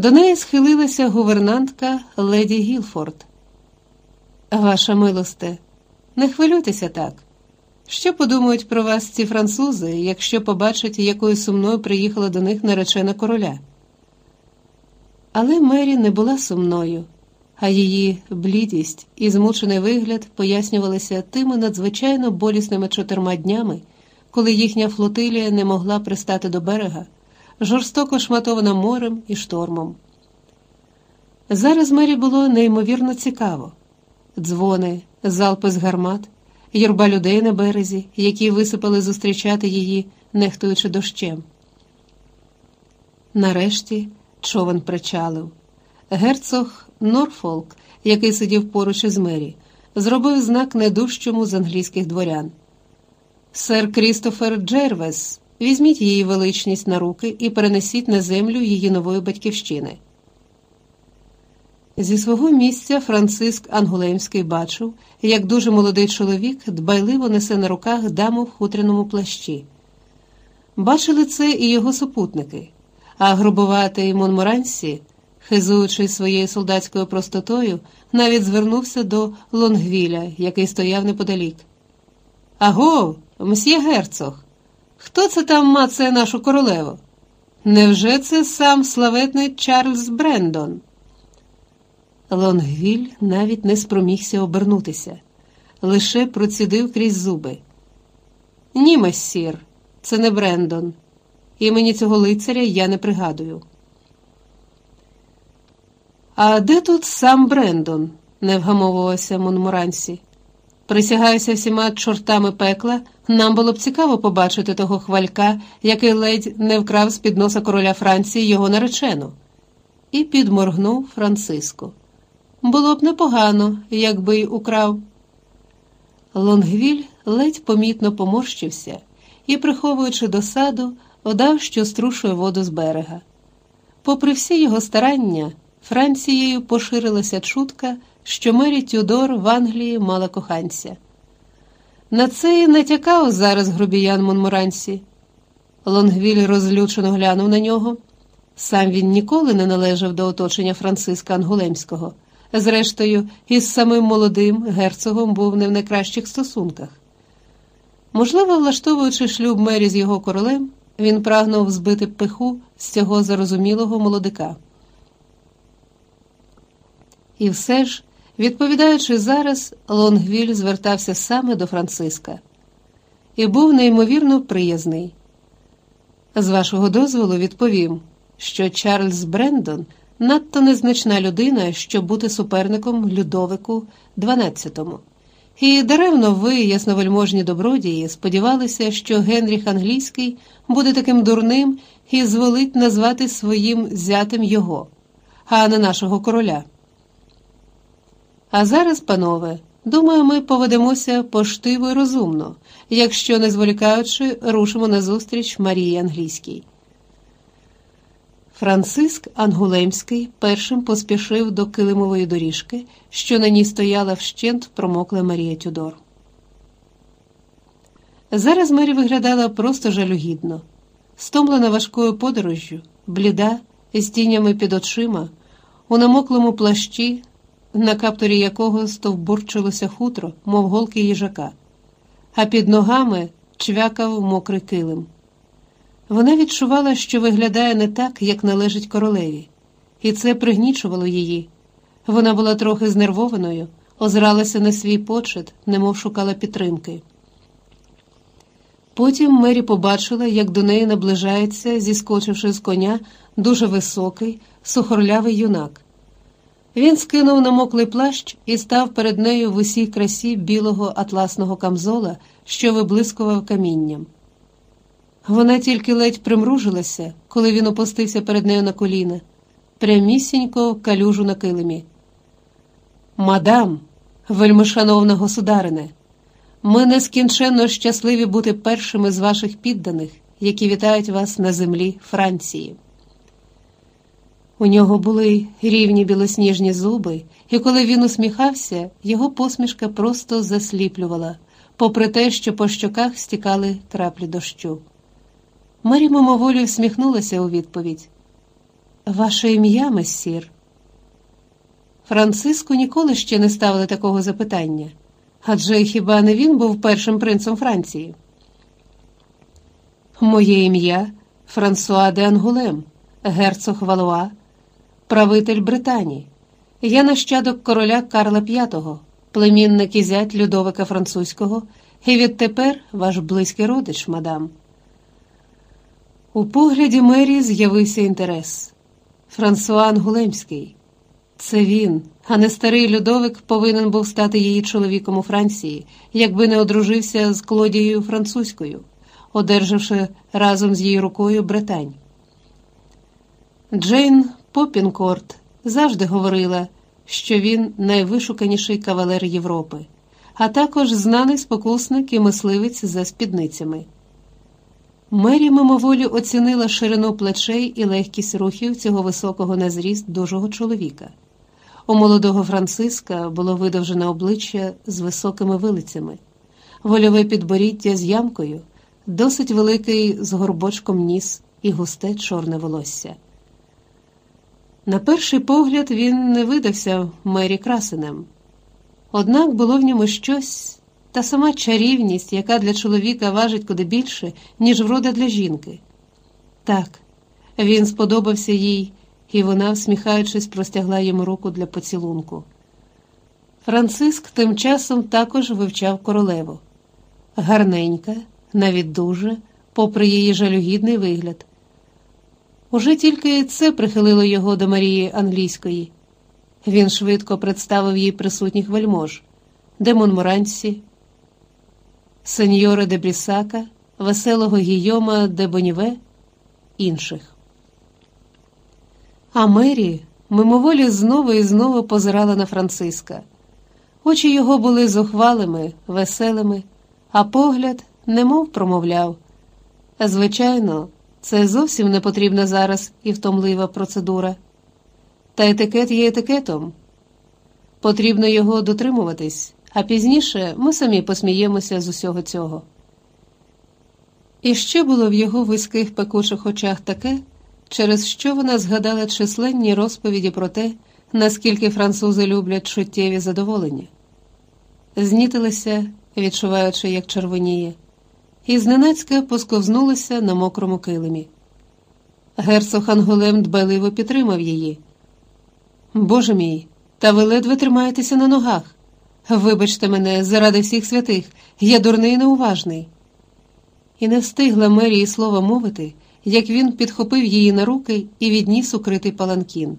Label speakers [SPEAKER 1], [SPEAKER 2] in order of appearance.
[SPEAKER 1] До неї схилилася гувернантка леді Гілфорд. Ваша милосте, не хвилюйтеся так. Що подумають про вас ці французи, якщо побачать, якою сумною приїхала до них наречена короля? Але Мері не була сумною, а її блідість і змучений вигляд пояснювалися тими надзвичайно болісними чотирма днями, коли їхня флотилія не могла пристати до берега, жорстоко шматована морем і штормом. Зараз Мері було неймовірно цікаво дзвони, залпи з гармат, юрба людей на березі, які висипали зустрічати її, нехтуючи дощем. Нарешті човен причалив. Герцог Норфолк, який сидів поруч із Мері, зробив знак недужчому з англійських дворян. Сер Крістофер Джервес, візьміть її величність на руки і перенесіть на землю її нової батьківщини. Зі свого місця Франциск Ангулемський бачив, як дуже молодий чоловік дбайливо несе на руках даму в хутряному плащі. Бачили це і його супутники, а грубуватий Монморансі, хизуючись своєю солдатською простотою, навіть звернувся до Лонгвіля, який стояв неподалік. Аго, мсьє герцог, хто це там мацає нашу королеву? Невже це сам славетний Чарльз Брендон? Лонгвіль навіть не спромігся обернутися, лише процідив крізь зуби. Ні, мессір, це не Брендон. Імені цього лицаря я не пригадую. А де тут сам Брендон? не вгамовувався Монмурансі. Присягаюся всіма чортами пекла, нам було б цікаво побачити того хвалька, який ледь не вкрав з під носа короля Франції його наречену, і підморгнув Франциско. Було б непогано, якби й украв. Лонгвіль ледь помітно поморщився і, приховуючи досаду, одав, що струшує воду з берега. Попри всі його старання, Францією поширилася чутка, що Мері Тюдор в Англії мала коханця. На це і натякав зараз грубіян Монморансі. Лонгвіль розлючено глянув на нього. Сам він ніколи не належав до оточення Франциска Ангулемського. Зрештою, із самим молодим герцогом був не в найкращих стосунках. Можливо, влаштовуючи шлюб мері з його королем, він прагнув збити пиху з цього зарозумілого молодика. І все ж, відповідаючи зараз, Лонгвіль звертався саме до Франциска і був неймовірно приязний. З вашого дозволу відповім, що Чарльз Брендон надто незначна людина, щоб бути суперником Людовику XII. І даремно ви, ясновельможні добродії, сподівалися, що Генріх Англійський буде таким дурним і зволить назвати своїм зятем його, а не нашого короля. А зараз, панове, думаю, ми поведемося поштиво і розумно, якщо, не зволікаючи, рушимо назустріч Марії Англійській. Франциск Ангулемський першим поспішив до килимової доріжки, що на ній стояла вщент промокла Марія Тюдор. Зараз Мері виглядала просто жалюгідно, стомлена важкою подорожжю, бліда, з тінями під очима, у намоклому плащі, на капторі якого стовбурчилося хутро, мов голки їжака, а під ногами чвякав мокрий килим. Вона відчувала, що виглядає не так, як належить королеві, і це пригнічувало її. Вона була трохи знервованою, озиралася на свій почет, немов шукала підтримки. Потім Мері побачила, як до неї наближається, зіскочивши з коня, дуже високий, сухорлявий юнак. Він скинув намоклий плащ і став перед нею в усій красі білого атласного камзола, що виблискував камінням. Вона тільки ледь примружилася, коли він опустився перед нею на коліна, прямісінько калюжу на килимі. Мадам, вельмишановна государине, ми нескінченно щасливі бути першими з ваших підданих, які вітають вас на землі Франції. У нього були рівні білосніжні зуби, і коли він усміхався, його посмішка просто засліплювала, попри те, що по щоках стікали краплі дощу. Марі мимоволі всміхнулася у відповідь. Ваше ім'я, мессір? Франциску ніколи ще не ставили такого запитання. Адже хіба не він був першим принцем Франції? Моє ім'я Франсуа де Ангулем, герцог Валуа, правитель Британії. Я нащадок короля Карла V, племінник і зять Людовика Французького, і відтепер ваш близький родич, мадам. У погляді Мері з'явився інтерес. Франсуа Ангулемський. Це він, а не старий Людовик повинен був стати її чоловіком у Франції, якби не одружився з Клодією Французькою, одержавши разом з її рукою Британь. Джейн Попінкорт завжди говорила, що він найвишуканіший кавалер Європи, а також знаний спокусник і мисливець за спідницями. Мері мимоволі оцінила ширину плечей і легкість рухів цього високого на зріст дужого чоловіка. У молодого Франциска було видовжене обличчя з високими вилицями, вольове підборіддя з ямкою, досить великий з горбочком ніс і густе чорне волосся. На перший погляд він не видався Мері красенем. Однак було в ньому щось, та сама чарівність, яка для чоловіка важить куди більше, ніж врода для жінки. Так, він сподобався їй, і вона, всміхаючись, простягла йому руку для поцілунку. Франциск тим часом також вивчав королеву. Гарненька, навіть дуже, попри її жалюгідний вигляд. Уже тільки це прихилило його до Марії Англійської. Він швидко представив їй присутніх вельмож де Монморансі, сеньора де Брісака, веселого Гійома де Боніве, інших. А Мері мимоволі знову і знову позирала на Франциска. Очі його були зухвалими, веселими, а погляд немов промовляв. Звичайно, це зовсім не потрібна зараз і втомлива процедура. Та етикет є етикетом. Потрібно його дотримуватись, а пізніше ми самі посміємося з усього цього. І ще було в його вузьких пекучих очах таке, через що вона згадала численні розповіді про те, наскільки французи люблять чуттєві задоволення. Знітилася, відчуваючи, як червоніє і зненацька посковзнулася на мокрому килимі. Герцог Анголем дбайливо підтримав її. Боже мій, та ви ледве тримаєтеся на ногах. Вибачте мене, заради всіх святих, я дурний і неуважний. І не встигла Мерії слова мовити, як він підхопив її на руки і відніс укритий паланкін.